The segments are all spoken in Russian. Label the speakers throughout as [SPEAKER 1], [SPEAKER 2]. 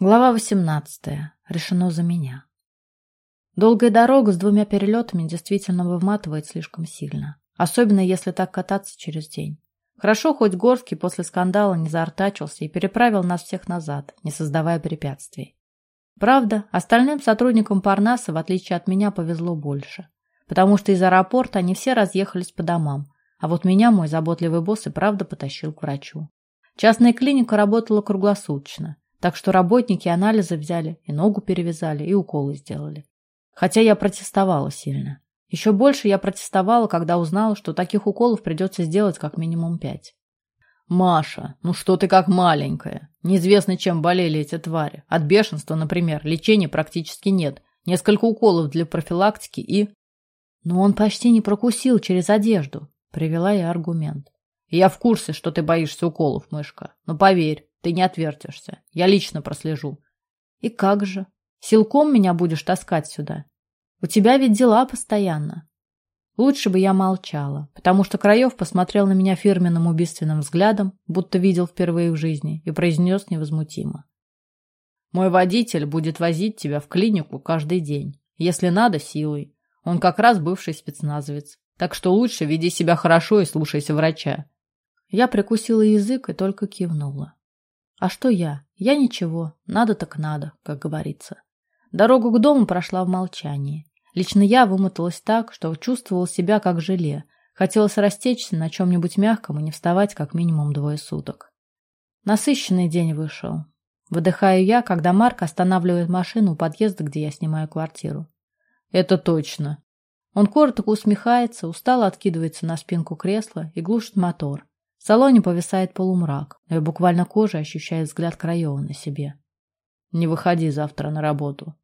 [SPEAKER 1] Глава 18. Решено за меня. Долгая дорога с двумя перелетами действительно выматывает слишком сильно. Особенно, если так кататься через день. Хорошо, хоть Горский после скандала не заортачился и переправил нас всех назад, не создавая препятствий. Правда, остальным сотрудникам Парнаса, в отличие от меня, повезло больше. Потому что из аэропорта они все разъехались по домам, а вот меня мой заботливый босс и правда потащил к врачу. Частная клиника работала круглосуточно – так что работники анализы взяли, и ногу перевязали, и уколы сделали. Хотя я протестовала сильно. Еще больше я протестовала, когда узнала, что таких уколов придется сделать как минимум пять. «Маша, ну что ты как маленькая? Неизвестно, чем болели эти твари. От бешенства, например, лечения практически нет. Несколько уколов для профилактики и...» «Но он почти не прокусил через одежду», — привела я аргумент. «Я в курсе, что ты боишься уколов, мышка. Но поверь, ты не отвертишься. Я лично прослежу. И как же? Силком меня будешь таскать сюда? У тебя ведь дела постоянно. Лучше бы я молчала, потому что Краев посмотрел на меня фирменным убийственным взглядом, будто видел впервые в жизни, и произнес невозмутимо. Мой водитель будет возить тебя в клинику каждый день. Если надо, силой. Он как раз бывший спецназовец. Так что лучше веди себя хорошо и слушайся врача. Я прикусила язык и только кивнула. А что я? Я ничего. Надо так надо, как говорится. Дорогу к дому прошла в молчании. Лично я вымоталась так, что чувствовала себя как желе. Хотелось растечься на чем-нибудь мягком и не вставать как минимум двое суток. Насыщенный день вышел. Выдыхаю я, когда Марк останавливает машину у подъезда, где я снимаю квартиру. Это точно. Он коротко усмехается, устало откидывается на спинку кресла и глушит мотор. Салоне повисает полумрак, но я буквально кожей ощущаю взгляд Краева на себе. Не выходи завтра на работу.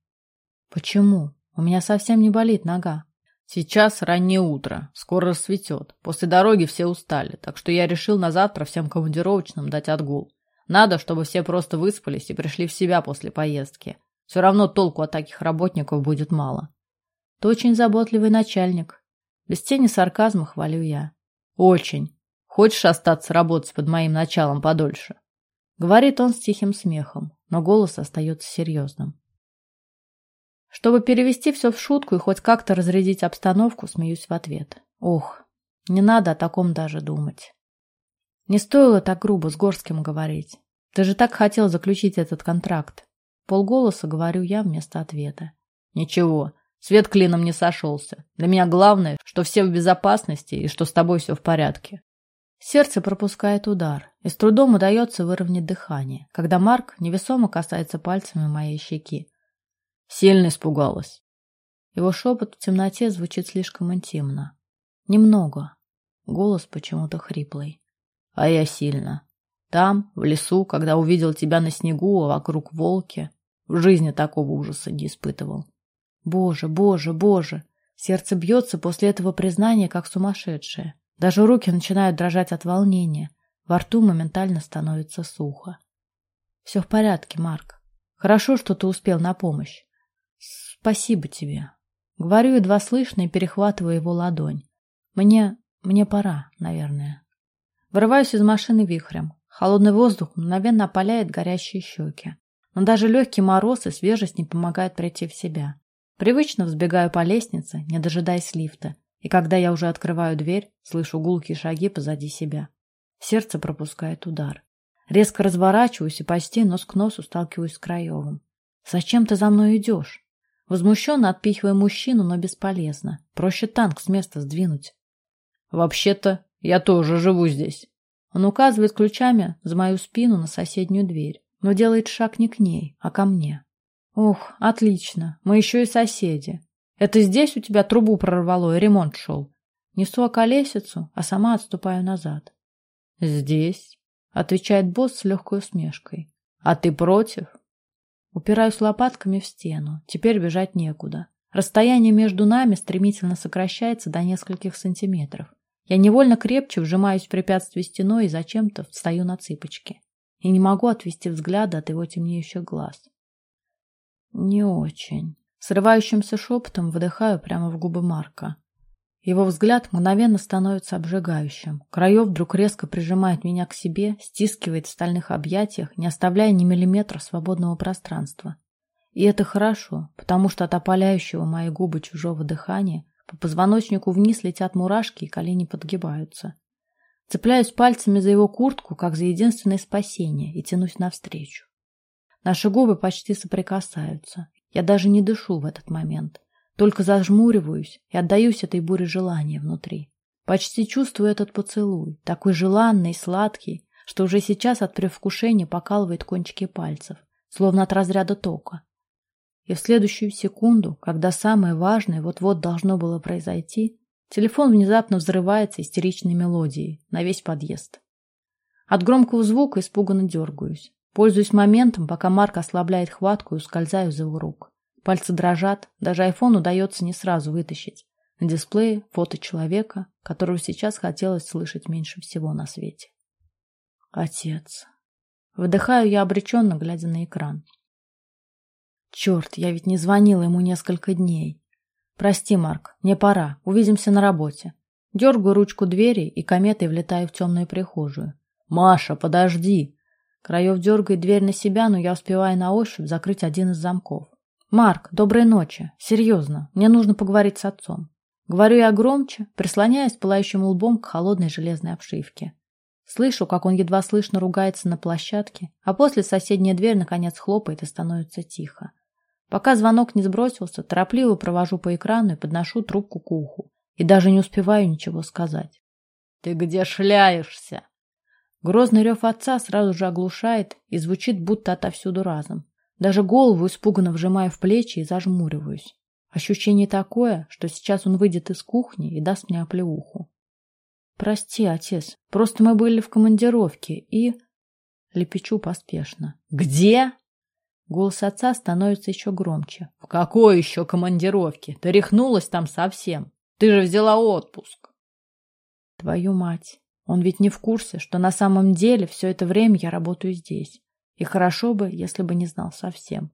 [SPEAKER 1] Почему? У меня совсем не болит нога. Сейчас раннее утро, скоро рассветет. После дороги все устали, так что я решил на завтра всем командировочным дать отгул. Надо, чтобы все просто выспались и пришли в себя после поездки. Все равно толку от таких работников будет мало. Ты очень заботливый начальник. Без тени сарказма хвалю я. Очень. Хочешь остаться работать под моим началом подольше? Говорит он с тихим смехом, но голос остается серьезным. Чтобы перевести все в шутку и хоть как-то разрядить обстановку, смеюсь в ответ. Ох, не надо о таком даже думать. Не стоило так грубо с Горским говорить. Ты же так хотел заключить этот контракт. Полголоса говорю я вместо ответа. Ничего, свет клином не сошелся. Для меня главное, что все в безопасности и что с тобой все в порядке. Сердце пропускает удар, и с трудом удается выровнять дыхание, когда Марк невесомо касается пальцами моей щеки. Сильно испугалась. Его шепот в темноте звучит слишком интимно. Немного. Голос почему-то хриплый. А я сильно. Там, в лесу, когда увидел тебя на снегу, а вокруг волки, в жизни такого ужаса не испытывал. Боже, боже, боже! Сердце бьется после этого признания, как сумасшедшее. Даже руки начинают дрожать от волнения. Во рту моментально становится сухо. Все в порядке, Марк. Хорошо, что ты успел на помощь. Спасибо тебе. Говорю едва слышно и перехватываю его ладонь. Мне... мне пора, наверное. Вырываюсь из машины вихрем. Холодный воздух мгновенно опаляет горящие щеки. Но даже легкий мороз и свежесть не помогают прийти в себя. Привычно взбегаю по лестнице, не дожидаясь лифта, и когда я уже открываю дверь, слышу гулкие шаги позади себя. Сердце пропускает удар. Резко разворачиваюсь и почти нос к носу сталкиваюсь с Краевым. «Зачем ты за мной идешь?» Возмущенно отпихивая мужчину, но бесполезно. Проще танк с места сдвинуть. «Вообще-то я тоже живу здесь». Он указывает ключами за мою спину на соседнюю дверь, но делает шаг не к ней, а ко мне. «Ух, отлично, мы еще и соседи. Это здесь у тебя трубу прорвало и ремонт шел. Несу околесицу, а сама отступаю назад. Здесь, отвечает босс с легкой усмешкой. А ты против? Упираюсь лопатками в стену. Теперь бежать некуда. Расстояние между нами стремительно сокращается до нескольких сантиметров. Я невольно крепче вжимаюсь в препятствие стеной и зачем-то встаю на цыпочки. И не могу отвести взгляда от его темнеющих глаз. Не очень. Срывающимся шепотом выдыхаю прямо в губы Марка. Его взгляд мгновенно становится обжигающим. Краев вдруг резко прижимает меня к себе, стискивает в стальных объятиях, не оставляя ни миллиметра свободного пространства. И это хорошо, потому что от опаляющего мои губы чужого дыхания по позвоночнику вниз летят мурашки и колени подгибаются. Цепляюсь пальцами за его куртку, как за единственное спасение, и тянусь навстречу. Наши губы почти соприкасаются. Я даже не дышу в этот момент. Только зажмуриваюсь и отдаюсь этой буре желания внутри. Почти чувствую этот поцелуй, такой желанный сладкий, что уже сейчас от предвкушения покалывает кончики пальцев, словно от разряда тока. И в следующую секунду, когда самое важное вот-вот должно было произойти, телефон внезапно взрывается истеричной мелодией на весь подъезд. От громкого звука испуганно дергаюсь. Пользуюсь моментом, пока Марк ослабляет хватку и ускользаю из его рук. Пальцы дрожат, даже айфон удается не сразу вытащить. На дисплее фото человека, которого сейчас хотелось слышать меньше всего на свете. Отец. Выдыхаю я обреченно, глядя на экран. Черт, я ведь не звонила ему несколько дней. Прости, Марк, мне пора. Увидимся на работе. Дергаю ручку двери и кометой влетаю в темную прихожую. Маша, подожди. Краев дергает дверь на себя, но я успеваю на ощупь закрыть один из замков. Марк, доброй ночи. Серьезно, мне нужно поговорить с отцом. Говорю я громче, прислоняясь пылающим лбом к холодной железной обшивке. Слышу, как он едва слышно ругается на площадке, а после соседняя дверь наконец хлопает и становится тихо. Пока звонок не сбросился, торопливо провожу по экрану и подношу трубку к уху. И даже не успеваю ничего сказать. «Ты где шляешься?» Грозный рев отца сразу же оглушает и звучит будто отовсюду разом. Даже голову испуганно вжимаю в плечи и зажмуриваюсь. Ощущение такое, что сейчас он выйдет из кухни и даст мне оплеуху. «Прости, отец, просто мы были в командировке и...» Лепечу поспешно. «Где?» Голос отца становится еще громче. «В какой еще командировке? Ты рехнулась там совсем. Ты же взяла отпуск». Твою мать. Он ведь не в курсе, что на самом деле все это время я работаю здесь. И хорошо бы, если бы не знал совсем.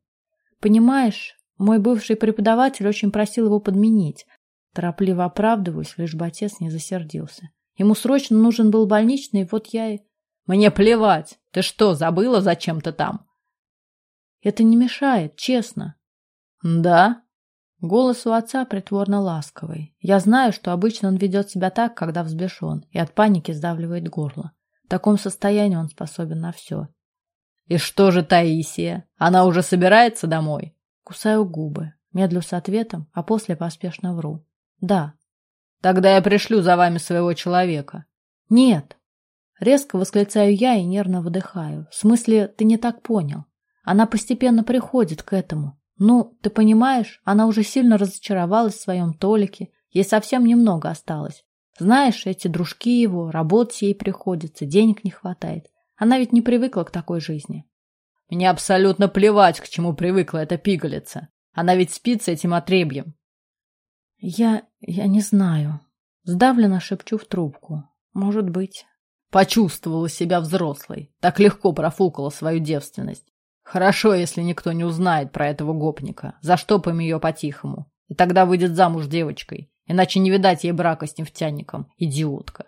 [SPEAKER 1] Понимаешь, мой бывший преподаватель очень просил его подменить. Торопливо оправдываюсь, лишь бы отец не засердился. Ему срочно нужен был больничный, вот я и... Мне плевать. Ты что, забыла, зачем ты там? Это не мешает, честно. Да? Голос у отца притворно ласковый. Я знаю, что обычно он ведет себя так, когда взбешен, и от паники сдавливает горло. В таком состоянии он способен на все. И что же Таисия? Она уже собирается домой? Кусаю губы, медлю с ответом, а после поспешно вру. Да. Тогда я пришлю за вами своего человека. Нет. Резко восклицаю я и нервно выдыхаю. В смысле, ты не так понял. Она постепенно приходит к этому. Ну, ты понимаешь, она уже сильно разочаровалась в своем Толике, ей совсем немного осталось. Знаешь, эти дружки его, работать ей приходится, денег не хватает. Она ведь не привыкла к такой жизни. Мне абсолютно плевать, к чему привыкла эта пигалица. Она ведь спит с этим отребьем. Я... я не знаю. Сдавленно шепчу в трубку. Может быть. Почувствовала себя взрослой. Так легко профукала свою девственность. Хорошо, если никто не узнает про этого гопника. Заштопаем ее по-тихому. И тогда выйдет замуж девочкой. Иначе не видать ей брака с нефтяником. Идиотка.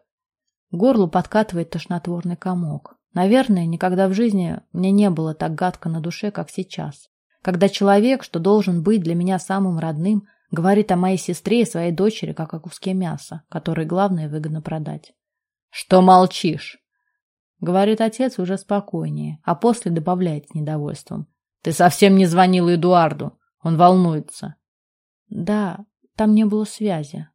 [SPEAKER 1] Горло подкатывает тошнотворный комок. Наверное, никогда в жизни мне не было так гадко на душе, как сейчас. Когда человек, что должен быть для меня самым родным, говорит о моей сестре и своей дочери, как о куске мяса, который главное выгодно продать. «Что молчишь?» Говорит отец уже спокойнее, а после добавляет недовольством. «Ты совсем не звонила Эдуарду. Он волнуется». «Да, там не было связи».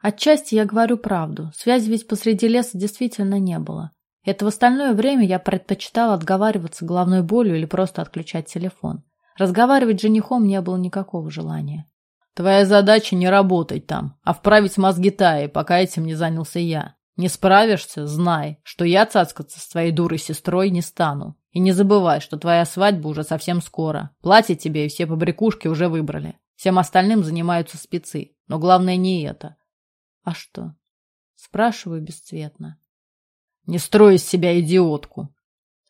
[SPEAKER 1] Отчасти я говорю правду. Связи ведь посреди леса действительно не было. Это в остальное время я предпочитала отговариваться головной болью или просто отключать телефон. Разговаривать с женихом не было никакого желания. Твоя задача не работать там, а вправить мозги Таи, пока этим не занялся я. Не справишься, знай, что я цацкаться с твоей дурой сестрой не стану. И не забывай, что твоя свадьба уже совсем скоро. Платье тебе и все побрякушки уже выбрали. Всем остальным занимаются спецы. Но главное не это. А что? Спрашиваю бесцветно. Не строй из себя идиотку.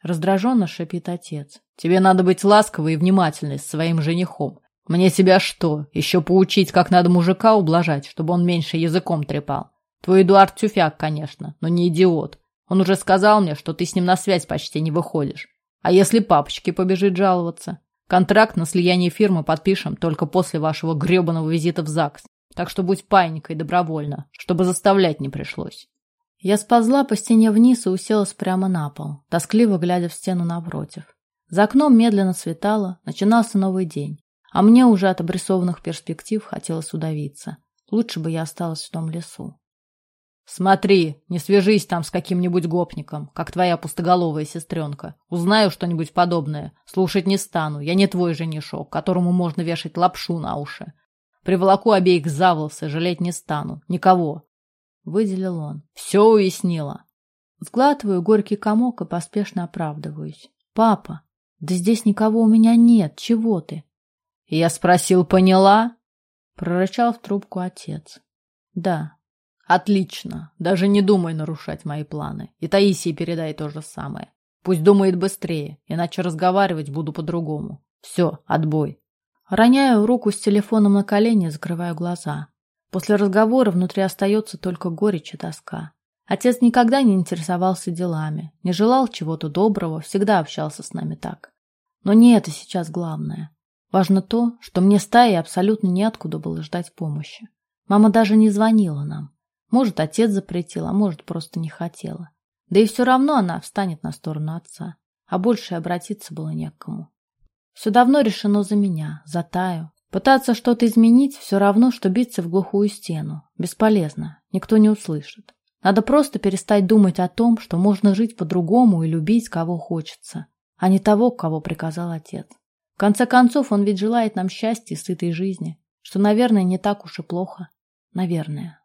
[SPEAKER 1] Раздраженно шипит отец. Тебе надо быть ласковой и внимательной с своим женихом. Мне себя что, еще поучить, как надо мужика ублажать, чтобы он меньше языком трепал? Твой Эдуард тюфяк, конечно, но не идиот. Он уже сказал мне, что ты с ним на связь почти не выходишь. А если папочке побежит жаловаться? Контракт на слияние фирмы подпишем только после вашего гребаного визита в ЗАГС. Так что будь паникой добровольно, чтобы заставлять не пришлось. Я сползла по стене вниз и уселась прямо на пол, тоскливо глядя в стену напротив. За окном медленно светало, начинался новый день, а мне уже от обрисованных перспектив хотелось удавиться. Лучше бы я осталась в том лесу. Смотри, не свяжись там с каким-нибудь гопником, как твоя пустоголовая сестренка. Узнаю что-нибудь подобное. Слушать не стану. Я не твой женишок, которому можно вешать лапшу на уши. Приволоку обеих за волосы, жалеть не стану. Никого. Выделил он. Все уяснила. Сглатываю горький комок и поспешно оправдываюсь. Папа, да здесь никого у меня нет. Чего ты? Я спросил, поняла? Прорычал в трубку отец. Да, Отлично. Даже не думай нарушать мои планы. И Таисии передай то же самое. Пусть думает быстрее, иначе разговаривать буду по-другому. Все, отбой. Роняю руку с телефоном на колени, закрываю глаза. После разговора внутри остается только горечь и тоска. Отец никогда не интересовался делами, не желал чего-то доброго, всегда общался с нами так. Но не это сейчас главное. Важно то, что мне стаи абсолютно неоткуда было ждать помощи. Мама даже не звонила нам. Может, отец запретил, а может, просто не хотела. Да и все равно она встанет на сторону отца. А больше обратиться было не к кому. Все давно решено за меня, за Таю. Пытаться что-то изменить все равно, что биться в глухую стену. Бесполезно, никто не услышит. Надо просто перестать думать о том, что можно жить по-другому и любить, кого хочется, а не того, кого приказал отец. В конце концов, он ведь желает нам счастья и сытой жизни, что, наверное, не так уж и плохо. Наверное.